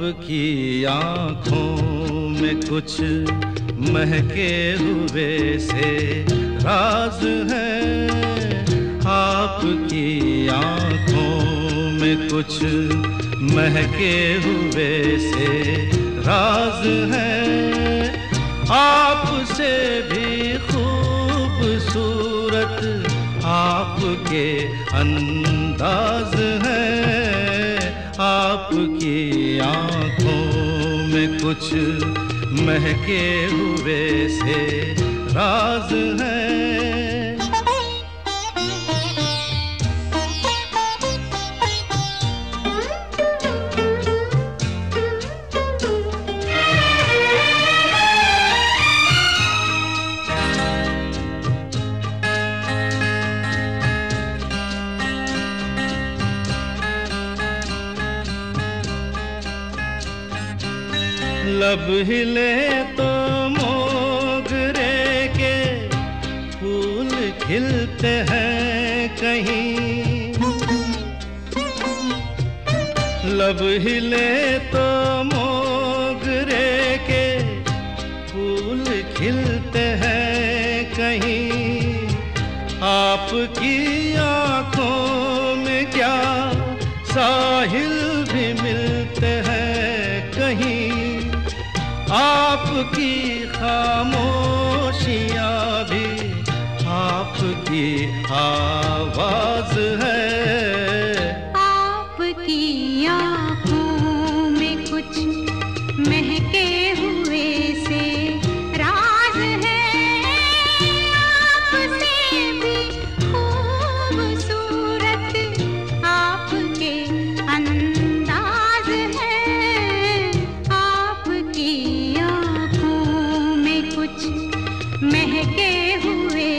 आपकी आँखों में कुछ महके हुए से राज है। आपकी आँखों में कुछ महके हुए से राज है। आपसे भी खूबसूरत आपके अंदाज है। आपकी आँखों में कुछ महके हुए से राज है। लब हिले तो मोगरे के फूल खिलते हैं कहीं। लब हिले तो मोगरे के फूल खिलते हैं कहीं। आपकी आँखों में क्या साहिल भी मिलते आपकी खामोशिया भी आपकी आवाज़ है। आपकी आँखों हुए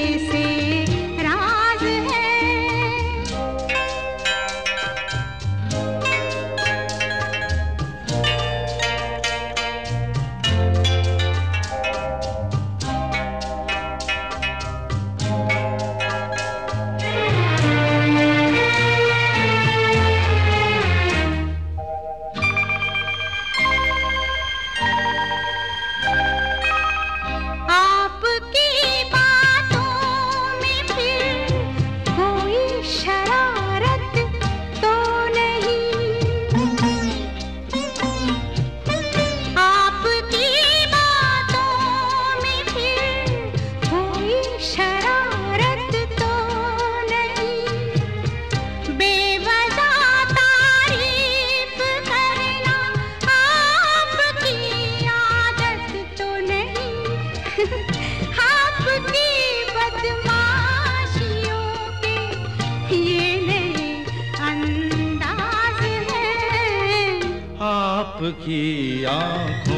आपकी आँखों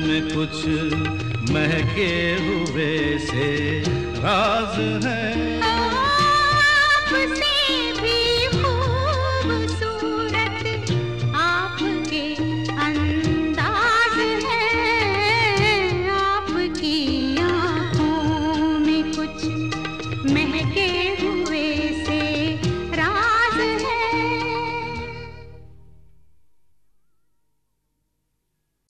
में कुछ महके हुए से राज है।